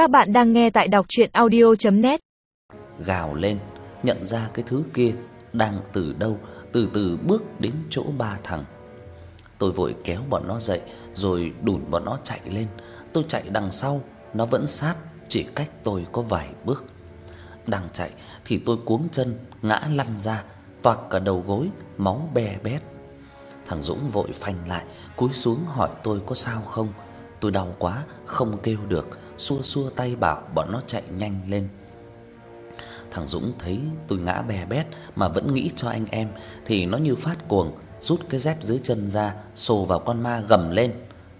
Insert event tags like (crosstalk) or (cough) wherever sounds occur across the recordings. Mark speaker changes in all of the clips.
Speaker 1: Các bạn đang nghe tại đọc audio net
Speaker 2: Gào lên, nhận ra cái thứ kia đang từ đâu từ từ bước đến chỗ ba thằng. Tôi vội kéo bọn nó dậy rồi đùn bọn nó chạy lên. Tôi chạy đằng sau, nó vẫn sát chỉ cách tôi có vài bước. Đang chạy thì tôi cuống chân ngã lăn ra, toạc cả đầu gối, máu bè bét. Thằng Dũng vội phanh lại, cúi xuống hỏi tôi có sao không. Tôi đau quá, không kêu được, xua xua tay bảo bọn nó chạy nhanh lên. Thằng Dũng thấy tôi ngã bè bét mà vẫn nghĩ cho anh em thì nó như phát cuồng, rút cái dép dưới chân ra, xô vào con ma gầm lên: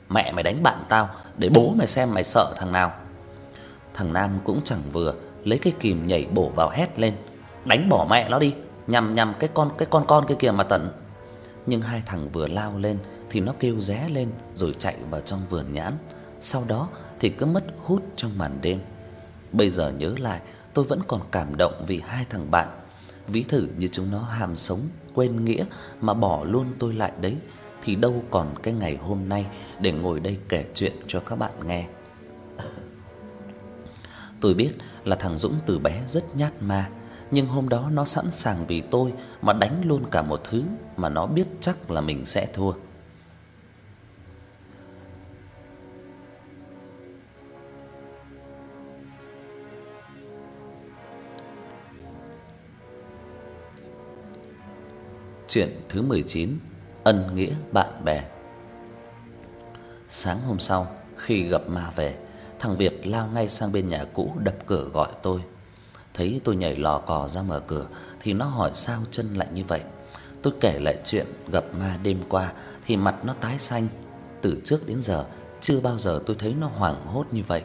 Speaker 2: "Mẹ mày đánh bạn tao, để bố mày xem mày sợ thằng nào." Thằng Nam cũng chẳng vừa, lấy cái kìm nhảy bổ vào hét lên: "Đánh bỏ mẹ nó đi, nhằm nhằm cái con cái con con kia kìa mà tận." Nhưng hai thằng vừa lao lên thì nó kêu ré lên rồi chạy vào trong vườn nhãn. Sau đó thì cứ mất hút trong màn đêm. Bây giờ nhớ lại, tôi vẫn còn cảm động vì hai thằng bạn. Ví thử như chúng nó ham sống, quên nghĩa mà bỏ luôn tôi lại đấy thì đâu còn cái ngày hôm nay để ngồi đây kể chuyện cho các bạn nghe. (laughs) Tôi biết là thằng Dũng từ bé rất nhát ma, nhưng hôm đó nó sẵn sàng vì tôi mà đánh luôn cả một thứ mà nó biết chắc là mình sẽ thua. Chuyện thứ 19: Ân nghĩa bạn bè. Sáng hôm sau, khi gặp ma về, thằng Việt lao ngay sang bên nhà cũ đập cửa gọi tôi. Thấy tôi nhảy lò cò ra mở cửa thì nó hỏi sao chân lại như vậy. Tôi kể lại chuyện gặp ma đêm qua thì mặt nó tái xanh, từ trước đến giờ chưa bao giờ tôi thấy nó hoảng hốt như vậy.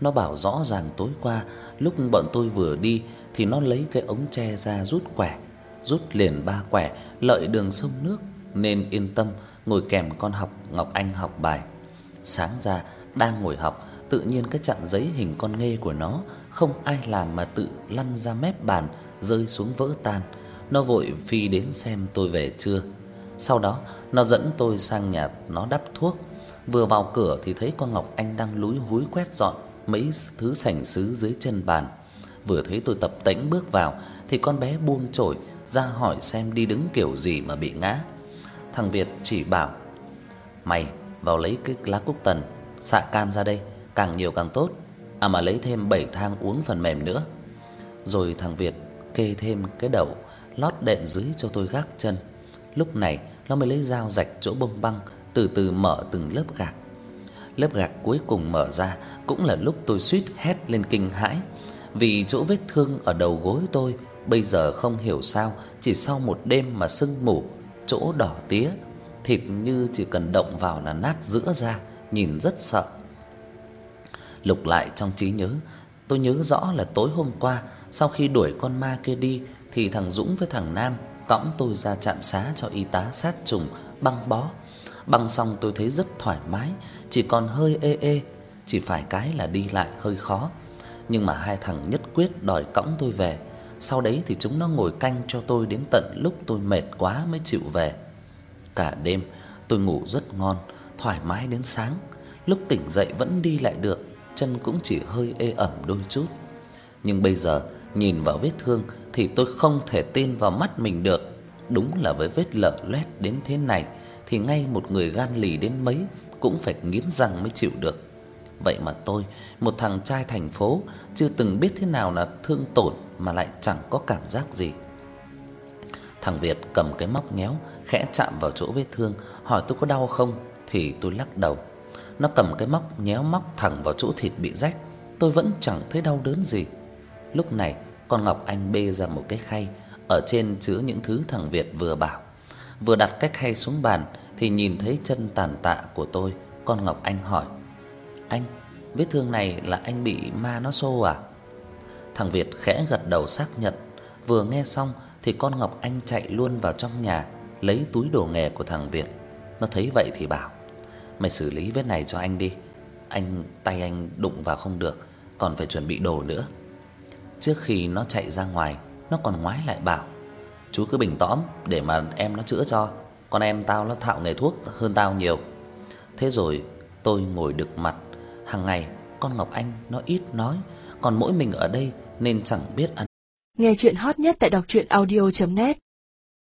Speaker 2: Nó bảo rõ ràng tối qua lúc bọn tôi vừa đi thì nó lấy cái ống tre ra rút quẻ rút liền ba quẻ lợi đường sông nước nên yên tâm ngồi kèm con học Ngọc Anh học bài. Sáng ra đang ngồi học, tự nhiên cái chặn giấy hình con nghê của nó không ai làm mà tự lăn ra mép bàn rơi xuống vỡ tan. Nó vội phi đến xem tôi về chưa. Sau đó nó dẫn tôi sang nhà nó đắp thuốc. Vừa vào cửa thì thấy con Ngọc Anh đang lúi húi quét dọn mấy thứ sành sứ dưới chân bàn. Vừa thấy tôi tập tễnh bước vào thì con bé buông chổi ra hỏi xem đi đứng kiểu gì mà bị ngã. Thằng Việt chỉ bảo: "Mày vào lấy cái lá cúc tần, xạ can ra đây, càng nhiều càng tốt. À mà lấy thêm 7 thang uống phần mềm nữa." Rồi thằng Việt kê thêm cái đầu lót đệm dưới cho tôi gác chân. Lúc này nó mới lấy dao rạch chỗ bông băng, từ từ mở từng lớp gạc. Lớp gạc cuối cùng mở ra cũng là lúc tôi suýt hét lên kinh hãi, vì chỗ vết thương ở đầu gối tôi bây giờ không hiểu sao chỉ sau một đêm mà sưng mủ, chỗ đỏ tía, thịt như chỉ cần động vào là nát giữa ra, nhìn rất sợ. Lục lại trong trí nhớ, tôi nhớ rõ là tối hôm qua sau khi đuổi con ma kia đi thì thằng Dũng với thằng Nam cõng tôi ra trạm xá cho y tá sát trùng băng bó. Băng xong tôi thấy rất thoải mái, chỉ còn hơi ê ê, chỉ phải cái là đi lại hơi khó. Nhưng mà hai thằng nhất quyết đòi cõng tôi về sau đấy thì chúng nó ngồi canh cho tôi đến tận lúc tôi mệt quá mới chịu về. Cả đêm tôi ngủ rất ngon, thoải mái đến sáng. Lúc tỉnh dậy vẫn đi lại được, chân cũng chỉ hơi ê ẩm đôi chút. Nhưng bây giờ nhìn vào vết thương thì tôi không thể tin vào mắt mình được. Đúng là với vết lở loét đến thế này thì ngay một người gan lì đến mấy cũng phải nghiến răng mới chịu được. Vậy mà tôi, một thằng trai thành phố, chưa từng biết thế nào là thương tổn mà lại chẳng có cảm giác gì. Thằng Việt cầm cái móc nhéo khẽ chạm vào chỗ vết thương, hỏi tôi có đau không thì tôi lắc đầu. Nó cầm cái móc nhéo móc thẳng vào chỗ thịt bị rách, tôi vẫn chẳng thấy đau đớn gì. Lúc này, con Ngọc Anh bê ra một cái khay, ở trên chứa những thứ thằng Việt vừa bảo. Vừa đặt cái khay xuống bàn thì nhìn thấy chân tàn tạ của tôi, con Ngọc Anh hỏi: "Anh, vết thương này là anh bị ma nó xô à?" Thằng Việt khẽ gật đầu xác nhận. Vừa nghe xong thì con Ngọc Anh chạy luôn vào trong nhà lấy túi đồ nghề của thằng Việt. Nó thấy vậy thì bảo: "Mày xử lý vết này cho anh đi. Anh tay anh đụng vào không được, còn phải chuẩn bị đồ nữa." Trước khi nó chạy ra ngoài, nó còn ngoái lại bảo: "Chú cứ bình tĩnh để mà em nó chữa cho, con em tao nó thạo nghề thuốc hơn tao nhiều." Thế rồi tôi ngồi đực mặt, hàng ngày con Ngọc Anh nó ít nói, còn mỗi mình ở đây, nên chẳng biết ăn.
Speaker 1: Nghe chuyện hot nhất tại đọc audio net